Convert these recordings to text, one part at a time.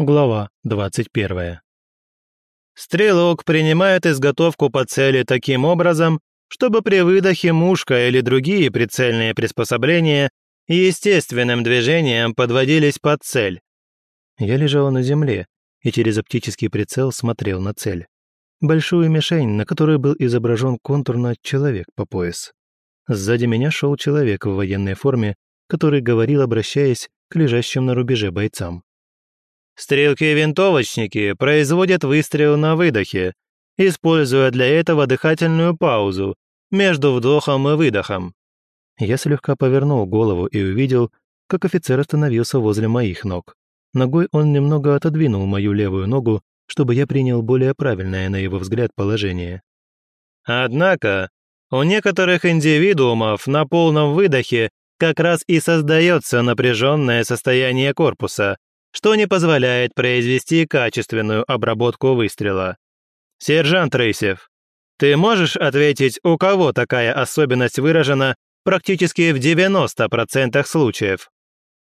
Глава 21. Стрелок принимает изготовку по цели таким образом, чтобы при выдохе мушка или другие прицельные приспособления естественным движением подводились под цель. Я лежал на земле и через оптический прицел смотрел на цель. Большую мишень, на которой был изображен контурно человек по пояс. Сзади меня шел человек в военной форме, который говорил, обращаясь к лежащим на рубеже бойцам. Стрелки-винтовочники производят выстрел на выдохе, используя для этого дыхательную паузу между вдохом и выдохом. Я слегка повернул голову и увидел, как офицер остановился возле моих ног. Ногой он немного отодвинул мою левую ногу, чтобы я принял более правильное, на его взгляд, положение. Однако, у некоторых индивидуумов на полном выдохе как раз и создается напряженное состояние корпуса, что не позволяет произвести качественную обработку выстрела. Сержант Рейсев, ты можешь ответить, у кого такая особенность выражена практически в 90% случаев?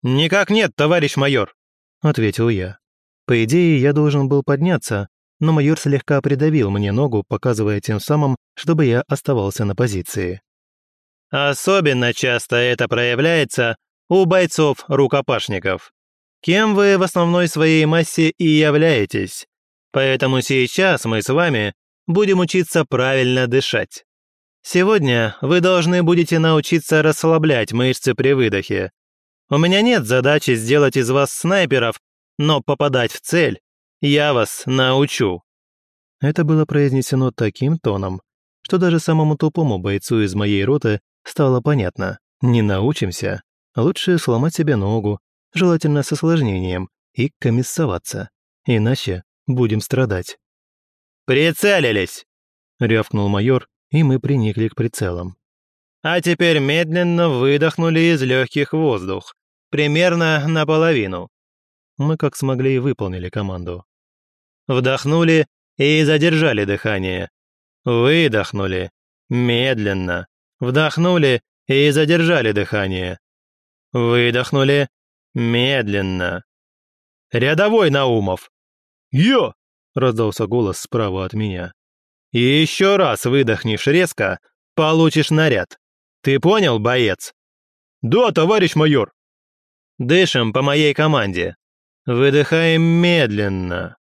«Никак нет, товарищ майор», — ответил я. По идее, я должен был подняться, но майор слегка придавил мне ногу, показывая тем самым, чтобы я оставался на позиции. Особенно часто это проявляется у бойцов-рукопашников кем вы в основной своей массе и являетесь. Поэтому сейчас мы с вами будем учиться правильно дышать. Сегодня вы должны будете научиться расслаблять мышцы при выдохе. У меня нет задачи сделать из вас снайперов, но попадать в цель я вас научу». Это было произнесено таким тоном, что даже самому тупому бойцу из моей роты стало понятно. Не научимся, лучше сломать себе ногу желательно с осложнением, и комиссоваться. Иначе будем страдать. «Прицелились!» — рявкнул майор, и мы приникли к прицелам. «А теперь медленно выдохнули из легких воздух, примерно наполовину». Мы как смогли выполнили команду. Вдохнули и задержали дыхание. Выдохнули. Медленно. Вдохнули и задержали дыхание. Выдохнули Медленно. «Рядовой Наумов!» «Я!» — раздался голос справа от меня. «И еще раз выдохнешь резко, получишь наряд. Ты понял, боец?» «Да, товарищ майор!» «Дышим по моей команде. Выдыхаем медленно».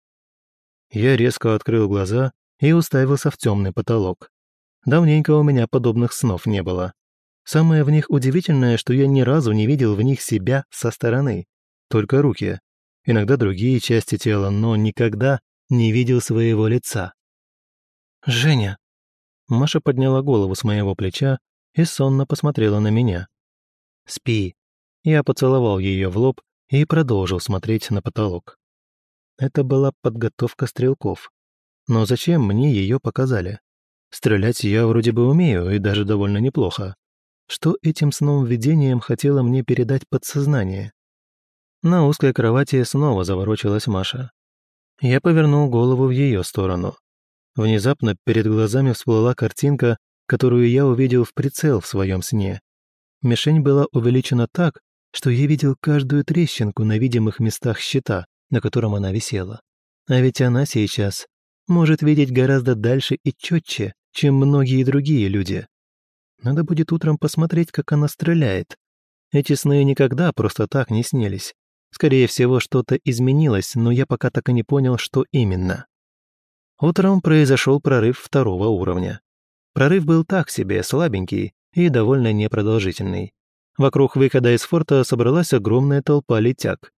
Я резко открыл глаза и уставился в темный потолок. Давненько у меня подобных снов не было. Самое в них удивительное, что я ни разу не видел в них себя со стороны. Только руки. Иногда другие части тела, но никогда не видел своего лица. «Женя!» Маша подняла голову с моего плеча и сонно посмотрела на меня. «Спи». Я поцеловал ее в лоб и продолжил смотреть на потолок. Это была подготовка стрелков. Но зачем мне ее показали? Стрелять я вроде бы умею и даже довольно неплохо. Что этим сном-видением хотело мне передать подсознание? На узкой кровати снова заворочилась Маша. Я повернул голову в ее сторону. Внезапно перед глазами всплыла картинка, которую я увидел в прицел в своем сне. Мишень была увеличена так, что я видел каждую трещинку на видимых местах щита, на котором она висела. А ведь она сейчас может видеть гораздо дальше и четче, чем многие другие люди. Надо будет утром посмотреть, как она стреляет. Эти сны никогда просто так не снились. Скорее всего, что-то изменилось, но я пока так и не понял, что именно. Утром произошел прорыв второго уровня. Прорыв был так себе, слабенький и довольно непродолжительный. Вокруг выхода из форта собралась огромная толпа летяг.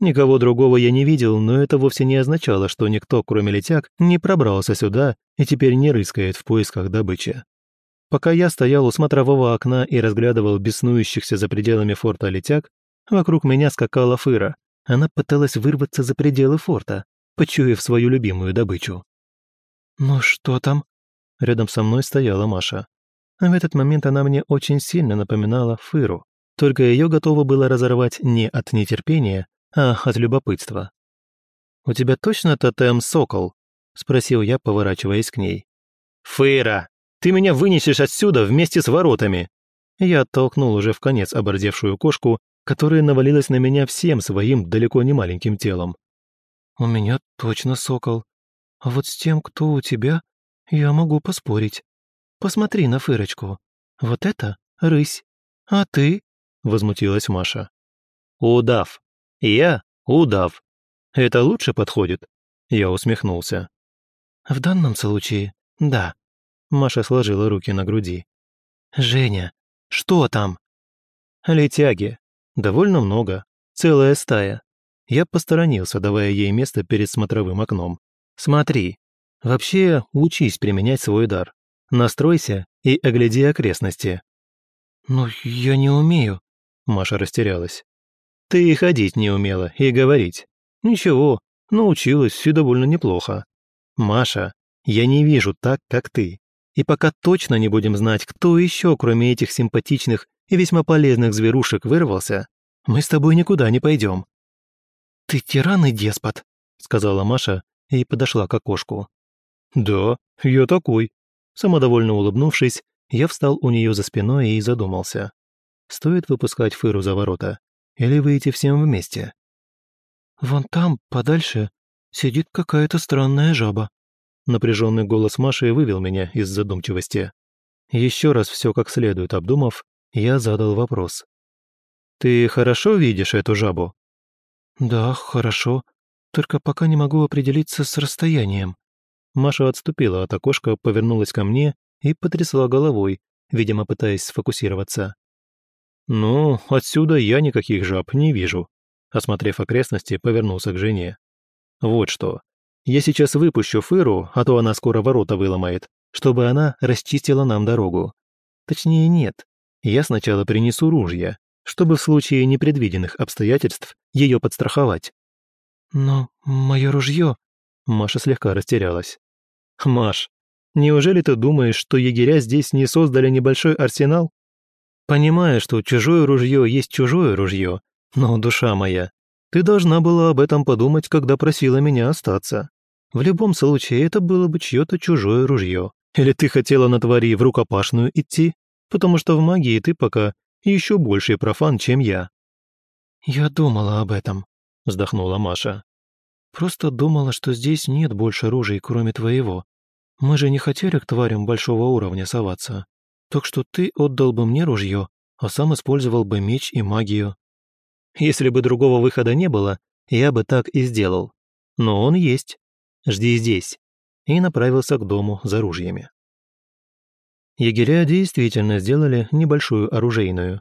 Никого другого я не видел, но это вовсе не означало, что никто, кроме летяг, не пробрался сюда и теперь не рыскает в поисках добычи. Пока я стоял у смотрового окна и разглядывал беснующихся за пределами форта летяг, вокруг меня скакала фыра. Она пыталась вырваться за пределы форта, почуяв свою любимую добычу. «Ну что там?» Рядом со мной стояла Маша. А в этот момент она мне очень сильно напоминала фыру, только ее готово было разорвать не от нетерпения, а от любопытства. «У тебя точно тотем сокол?» — спросил я, поворачиваясь к ней. «Фыра!» Ты меня вынесешь отсюда вместе с воротами!» Я оттолкнул уже в конец обордевшую кошку, которая навалилась на меня всем своим далеко не маленьким телом. у меня точно сокол. А вот с тем, кто у тебя, я могу поспорить. Посмотри на Фырочку. Вот это рысь. А ты?» — возмутилась Маша. «Удав. Я удав. Это лучше подходит?» Я усмехнулся. «В данном случае, да». Маша сложила руки на груди. «Женя, что там?» «Летяги. Довольно много. Целая стая. Я посторонился, давая ей место перед смотровым окном. «Смотри. Вообще, учись применять свой дар. Настройся и огляди окрестности». «Ну, я не умею», — Маша растерялась. «Ты и ходить не умела, и говорить. Ничего, научилась и довольно неплохо. Маша, я не вижу так, как ты. И пока точно не будем знать, кто еще, кроме этих симпатичных и весьма полезных зверушек, вырвался, мы с тобой никуда не пойдем. «Ты тиран и деспот», — сказала Маша и подошла к окошку. «Да, я такой». Самодовольно улыбнувшись, я встал у нее за спиной и задумался. Стоит выпускать Фыру за ворота или выйти всем вместе? «Вон там, подальше, сидит какая-то странная жаба». Напряженный голос Маши вывел меня из задумчивости. Еще раз все как следует обдумав, я задал вопрос. «Ты хорошо видишь эту жабу?» «Да, хорошо. Только пока не могу определиться с расстоянием». Маша отступила от окошка, повернулась ко мне и потрясла головой, видимо, пытаясь сфокусироваться. «Ну, отсюда я никаких жаб не вижу», осмотрев окрестности, повернулся к жене. «Вот что. Я сейчас выпущу Фыру, а то она скоро ворота выломает, чтобы она расчистила нам дорогу. Точнее, нет. Я сначала принесу ружья, чтобы в случае непредвиденных обстоятельств ее подстраховать. «Но мое ружье...» Маша слегка растерялась. «Маш, неужели ты думаешь, что егеря здесь не создали небольшой арсенал? Понимая, что чужое ружье есть чужое ружье, но, душа моя, ты должна была об этом подумать, когда просила меня остаться. В любом случае, это было бы чье-то чужое ружье. Или ты хотела на твари в рукопашную идти? Потому что в магии ты пока еще больший профан, чем я». «Я думала об этом», — вздохнула Маша. «Просто думала, что здесь нет больше ружей, кроме твоего. Мы же не хотели к тварям большого уровня соваться. Так что ты отдал бы мне ружье, а сам использовал бы меч и магию». «Если бы другого выхода не было, я бы так и сделал. Но он есть. Жди здесь». И направился к дому за ружьями. Егеря действительно сделали небольшую оружейную.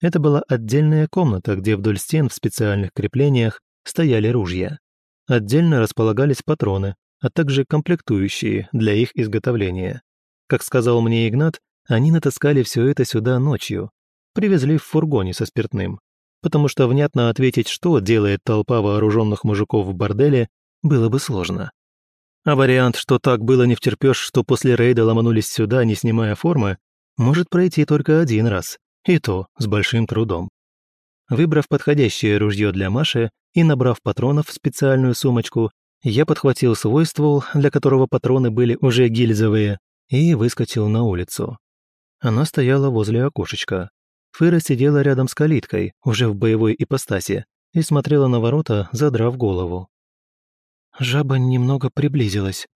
Это была отдельная комната, где вдоль стен в специальных креплениях стояли ружья. Отдельно располагались патроны, а также комплектующие для их изготовления. Как сказал мне Игнат, они натаскали все это сюда ночью. Привезли в фургоне со спиртным. Потому что внятно ответить, что делает толпа вооруженных мужиков в борделе, было бы сложно. А вариант, что так было не втерпёшь, что после рейда ломанулись сюда, не снимая формы, может пройти только один раз, и то с большим трудом. Выбрав подходящее ружье для Маши и набрав патронов в специальную сумочку, я подхватил свой ствол, для которого патроны были уже гильзовые, и выскочил на улицу. Она стояла возле окошечка. Фыра сидела рядом с калиткой, уже в боевой ипостаси, и смотрела на ворота, задрав голову. «Жаба немного приблизилась,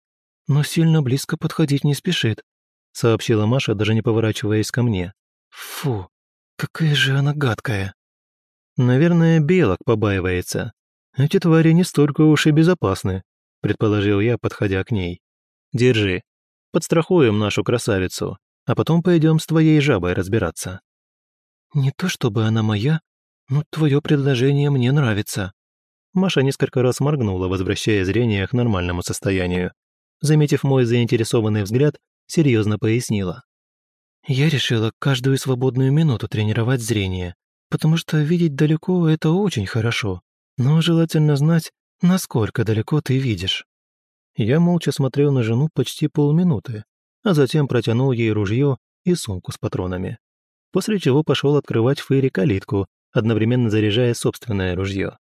но сильно близко подходить не спешит», сообщила Маша, даже не поворачиваясь ко мне. «Фу, какая же она гадкая!» «Наверное, белок побаивается. Эти твари не столько уж и безопасны», предположил я, подходя к ней. «Держи, подстрахуем нашу красавицу, а потом пойдем с твоей жабой разбираться». «Не то чтобы она моя, но твое предложение мне нравится», Маша несколько раз моргнула, возвращая зрение к нормальному состоянию. Заметив мой заинтересованный взгляд, серьезно пояснила. «Я решила каждую свободную минуту тренировать зрение, потому что видеть далеко – это очень хорошо, но желательно знать, насколько далеко ты видишь». Я молча смотрел на жену почти полминуты, а затем протянул ей ружье и сумку с патронами. После чего пошел открывать Фейри калитку, одновременно заряжая собственное ружье.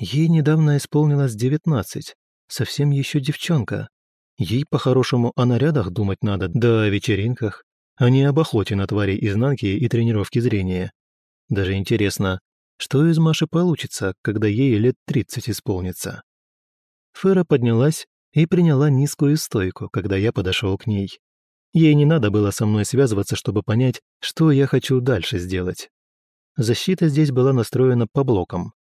Ей недавно исполнилось девятнадцать, совсем еще девчонка. Ей по-хорошему о нарядах думать надо, да о вечеринках, а не об охоте на твари изнанки и тренировке зрения. Даже интересно, что из Маши получится, когда ей лет тридцать исполнится? Фера поднялась и приняла низкую стойку, когда я подошел к ней. Ей не надо было со мной связываться, чтобы понять, что я хочу дальше сделать. Защита здесь была настроена по блокам.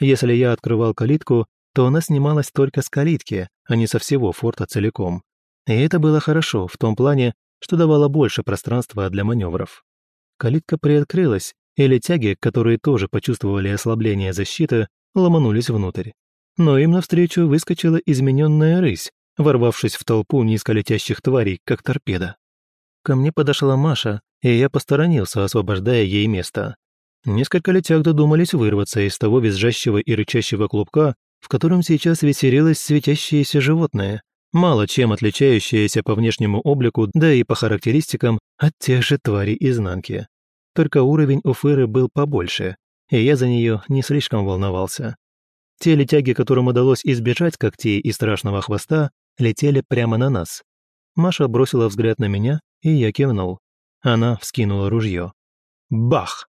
Если я открывал калитку, то она снималась только с калитки, а не со всего форта целиком. И это было хорошо в том плане, что давало больше пространства для маневров. Калитка приоткрылась, и летяги, которые тоже почувствовали ослабление защиты, ломанулись внутрь. Но им навстречу выскочила измененная рысь, ворвавшись в толпу низколетящих тварей, как торпеда. Ко мне подошла Маша, и я посторонился, освобождая ей место. Несколько летяг додумались вырваться из того визжащего и рычащего клубка, в котором сейчас веселилось светящееся животное, мало чем отличающееся по внешнему облику, да и по характеристикам от тех же тварей изнанки. Только уровень у Фыры был побольше, и я за нее не слишком волновался. Те летяги, которым удалось избежать когтей и страшного хвоста, летели прямо на нас. Маша бросила взгляд на меня, и я кивнул. Она вскинула ружье. Бах!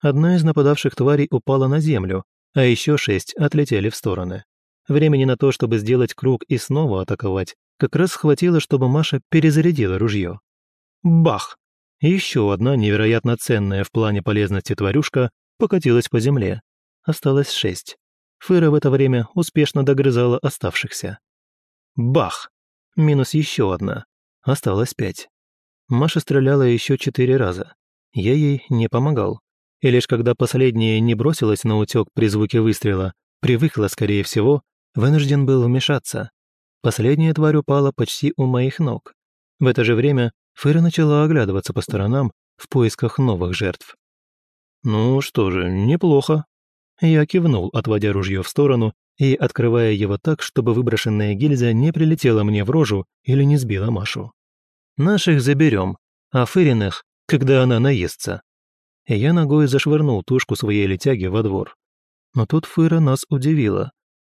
Одна из нападавших тварей упала на землю, а еще шесть отлетели в стороны. Времени на то, чтобы сделать круг и снова атаковать, как раз хватило, чтобы Маша перезарядила ружье. Бах! Еще одна невероятно ценная в плане полезности тварюшка покатилась по земле. Осталось шесть. Фыра в это время успешно догрызала оставшихся. Бах! Минус еще одна. Осталось пять. Маша стреляла еще четыре раза. Я ей не помогал. И лишь когда последняя не бросилась на утек при звуке выстрела, привыкла, скорее всего, вынужден был вмешаться. Последняя тварь упала почти у моих ног. В это же время Фыра начала оглядываться по сторонам в поисках новых жертв. «Ну что же, неплохо». Я кивнул, отводя ружье в сторону и открывая его так, чтобы выброшенная гильза не прилетела мне в рожу или не сбила Машу. «Наших заберем, а Фыриных, когда она наестся». И я ногой зашвырнул тушку своей летяги во двор. Но тут Фыра нас удивила.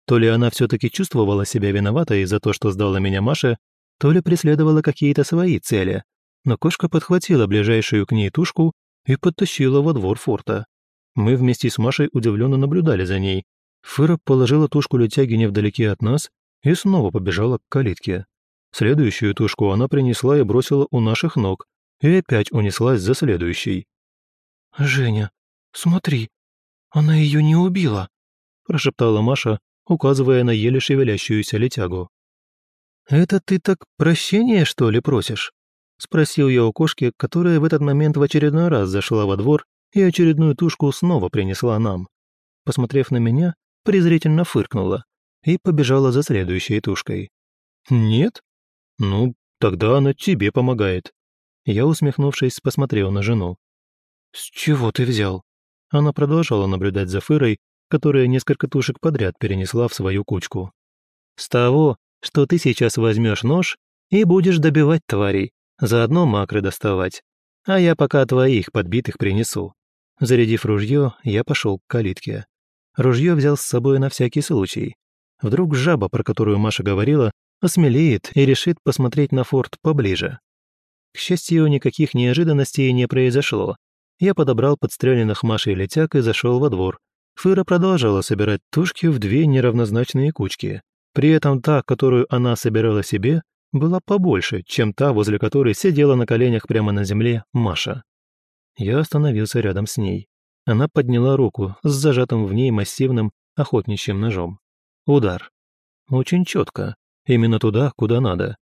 То ли она все-таки чувствовала себя виноватой за то, что сдала меня Маше, то ли преследовала какие-то свои цели. Но кошка подхватила ближайшую к ней тушку и подтащила во двор форта. Мы вместе с Машей удивленно наблюдали за ней. Фыра положила тушку летяги невдалеке от нас и снова побежала к калитке. Следующую тушку она принесла и бросила у наших ног, и опять унеслась за следующей. «Женя, смотри, она ее не убила», – прошептала Маша, указывая на еле шевелящуюся летягу. «Это ты так прощения, что ли, просишь?» – спросил я у кошки, которая в этот момент в очередной раз зашла во двор и очередную тушку снова принесла нам. Посмотрев на меня, презрительно фыркнула и побежала за следующей тушкой. «Нет? Ну, тогда она тебе помогает». Я, усмехнувшись, посмотрел на жену. «С чего ты взял?» Она продолжала наблюдать за Фырой, которая несколько тушек подряд перенесла в свою кучку. «С того, что ты сейчас возьмешь нож и будешь добивать тварей, заодно макры доставать, а я пока твоих подбитых принесу». Зарядив ружье, я пошел к калитке. Ружье взял с собой на всякий случай. Вдруг жаба, про которую Маша говорила, осмелеет и решит посмотреть на форт поближе. К счастью, никаких неожиданностей не произошло. Я подобрал подстреленных Машей летяк и зашел во двор, Фыра продолжала собирать тушки в две неравнозначные кучки. При этом та, которую она собирала себе, была побольше, чем та, возле которой сидела на коленях прямо на земле Маша. Я остановился рядом с ней. Она подняла руку с зажатым в ней массивным охотничьим ножом. Удар. Очень четко. Именно туда, куда надо.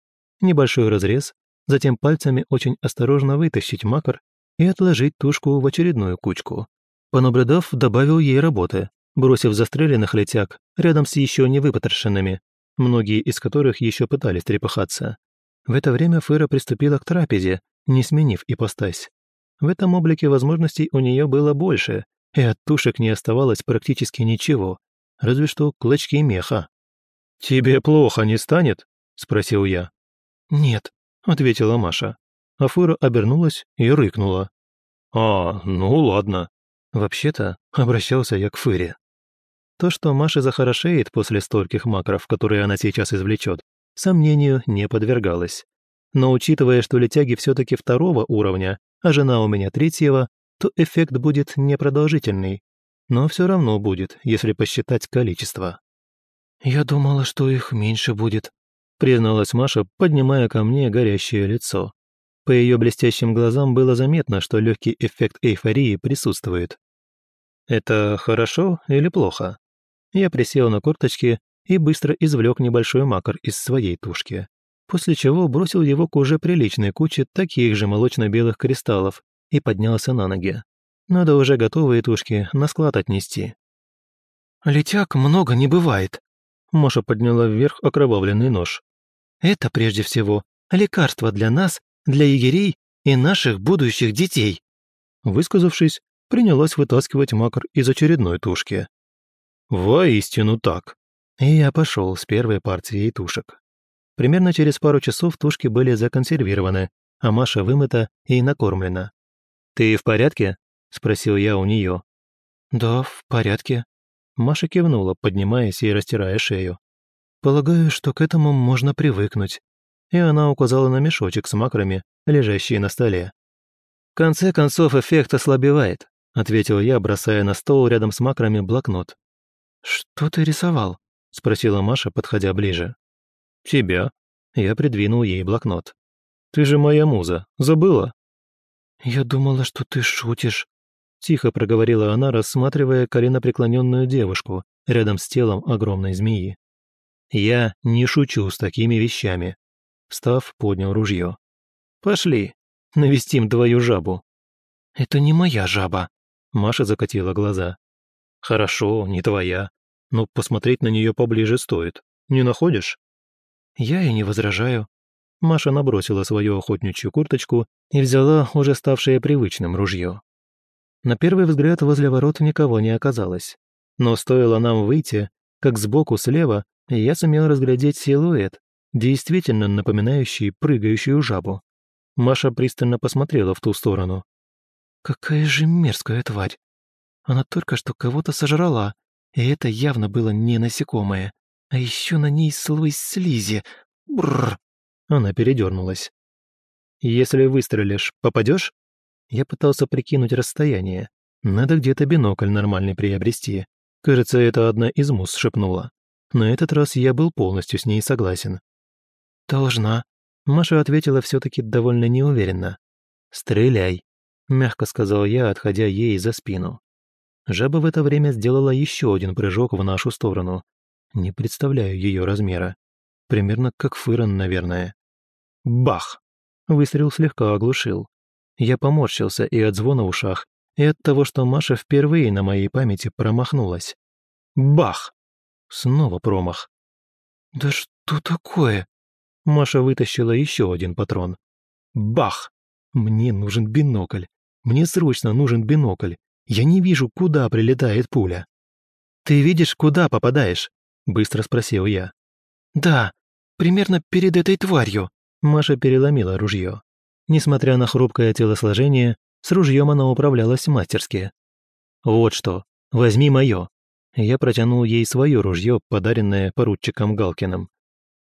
Небольшой разрез, затем пальцами очень осторожно вытащить макар и отложить тушку в очередную кучку. Понаблюдав, добавил ей работы, бросив застреленных летяг рядом с еще не выпотрошенными, многие из которых еще пытались трепыхаться. В это время Фыра приступила к трапезе, не сменив ипостась. В этом облике возможностей у нее было больше, и от тушек не оставалось практически ничего, разве что клочки меха. «Тебе плохо не станет?» – спросил я. «Нет», – ответила Маша. А Фыра обернулась и рыкнула. «А, ну ладно», Вообще-то, обращался я к Фыре. То, что Маша захорошеет после стольких макров, которые она сейчас извлечет, сомнению не подвергалось. Но учитывая, что летяги все-таки второго уровня, а жена у меня третьего, то эффект будет непродолжительный. Но все равно будет, если посчитать количество. «Я думала, что их меньше будет», — призналась Маша, поднимая ко мне горящее лицо. По ее блестящим глазам было заметно, что легкий эффект эйфории присутствует. «Это хорошо или плохо?» Я присел на корточки и быстро извлек небольшой макар из своей тушки, после чего бросил его к уже приличной куче таких же молочно-белых кристаллов и поднялся на ноги. Надо уже готовые тушки на склад отнести. «Летяг много не бывает», — Маша подняла вверх окровавленный нож. «Это, прежде всего, лекарство для нас для егерей и наших будущих детей». Высказавшись, принялась вытаскивать макар из очередной тушки. «Воистину так». И я пошел с первой партией тушек. Примерно через пару часов тушки были законсервированы, а Маша вымыта и накормлена. «Ты в порядке?» – спросил я у нее. «Да, в порядке». Маша кивнула, поднимаясь и растирая шею. «Полагаю, что к этому можно привыкнуть и она указала на мешочек с макрами, лежащий на столе. «В конце концов эффект ослабевает», — ответил я, бросая на стол рядом с макрами блокнот. «Что ты рисовал?» — спросила Маша, подходя ближе. «Тебя». Я придвинул ей блокнот. «Ты же моя муза, забыла?» «Я думала, что ты шутишь», — тихо проговорила она, рассматривая коленопреклоненную девушку рядом с телом огромной змеи. «Я не шучу с такими вещами», Встав, поднял ружье. «Пошли, навестим твою жабу». «Это не моя жаба», — Маша закатила глаза. «Хорошо, не твоя, но посмотреть на нее поближе стоит. Не находишь?» «Я и не возражаю». Маша набросила свою охотничью курточку и взяла уже ставшее привычным ружье. На первый взгляд возле ворот никого не оказалось. Но стоило нам выйти, как сбоку слева я сумел разглядеть силуэт, действительно напоминающий прыгающую жабу. Маша пристально посмотрела в ту сторону. «Какая же мерзкая тварь! Она только что кого-то сожрала, и это явно было не насекомое, а еще на ней слой слизи. Бррр!» Она передернулась. «Если выстрелишь, попадешь?» Я пытался прикинуть расстояние. Надо где-то бинокль нормальный приобрести. Кажется, это одна из мус шепнула. На этот раз я был полностью с ней согласен. «Должна», — Маша ответила все-таки довольно неуверенно. «Стреляй», — мягко сказал я, отходя ей за спину. Жаба в это время сделала еще один прыжок в нашу сторону. Не представляю ее размера. Примерно как Фырон, наверное. Бах! Выстрел слегка оглушил. Я поморщился и от звона в ушах, и от того, что Маша впервые на моей памяти промахнулась. Бах! Снова промах. «Да что такое?» Маша вытащила еще один патрон. Бах! Мне нужен бинокль. Мне срочно нужен бинокль. Я не вижу, куда прилетает пуля. «Ты видишь, куда попадаешь?» – быстро спросил я. «Да, примерно перед этой тварью», – Маша переломила ружье. Несмотря на хрупкое телосложение, с ружьем она управлялась мастерски. «Вот что, возьми мое». Я протянул ей свое ружье, подаренное поручиком Галкиным.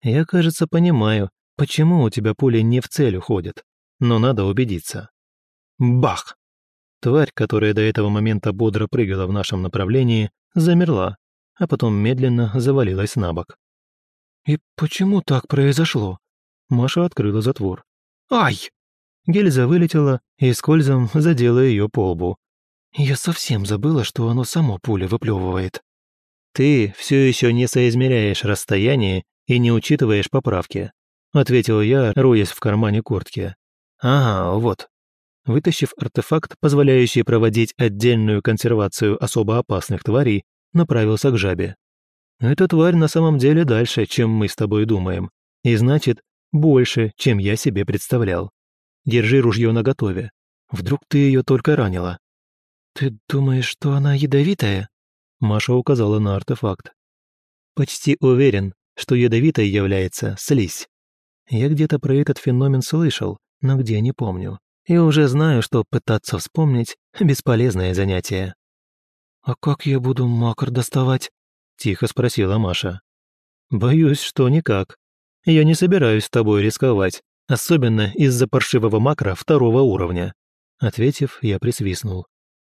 Я, кажется, понимаю, почему у тебя пули не в цель уходят, но надо убедиться. Бах! Тварь, которая до этого момента бодро прыгала в нашем направлении, замерла, а потом медленно завалилась на бок. «И почему так произошло?» Маша открыла затвор. «Ай!» Гильза вылетела и скользом задела ее по лбу. «Я совсем забыла, что оно само пуля выплевывает». «Ты все еще не соизмеряешь расстояние и не учитываешь поправки», — ответил я, роясь в кармане куртки. «Ага, вот». Вытащив артефакт, позволяющий проводить отдельную консервацию особо опасных тварей, направился к жабе. Эта тварь на самом деле дальше, чем мы с тобой думаем, и значит, больше, чем я себе представлял. Держи ружье наготове. Вдруг ты ее только ранила. «Ты думаешь, что она ядовитая?» Маша указала на артефакт. «Почти уверен, что ядовитой является слизь. Я где-то про этот феномен слышал, но где не помню. И уже знаю, что пытаться вспомнить – бесполезное занятие. «А как я буду макар доставать?» – тихо спросила Маша. «Боюсь, что никак. Я не собираюсь с тобой рисковать, особенно из-за паршивого макра второго уровня». Ответив, я присвистнул.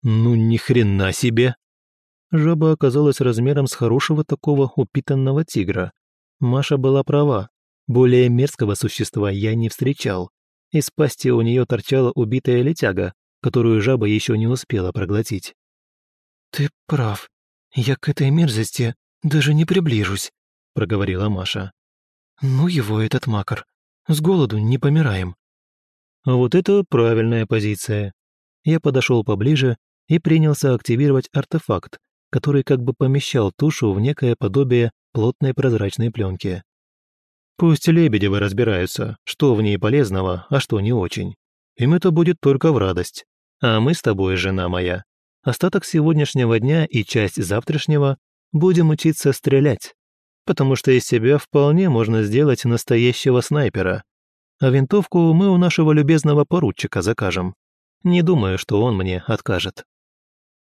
«Ну ни хрена себе!» Жаба оказалась размером с хорошего такого упитанного тигра. Маша была права. Более мерзкого существа я не встречал. Из пасти у нее торчала убитая летяга, которую жаба еще не успела проглотить. «Ты прав. Я к этой мерзости даже не приближусь», — проговорила Маша. «Ну его, этот макар. С голоду не помираем». Вот это правильная позиция. Я подошел поближе и принялся активировать артефакт, который как бы помещал тушу в некое подобие плотной прозрачной пленки. Пусть Лебедевы разбираются, что в ней полезного, а что не очень. Им это будет только в радость. А мы с тобой, жена моя, остаток сегодняшнего дня и часть завтрашнего будем учиться стрелять, потому что из себя вполне можно сделать настоящего снайпера. А винтовку мы у нашего любезного поручика закажем. Не думаю, что он мне откажет.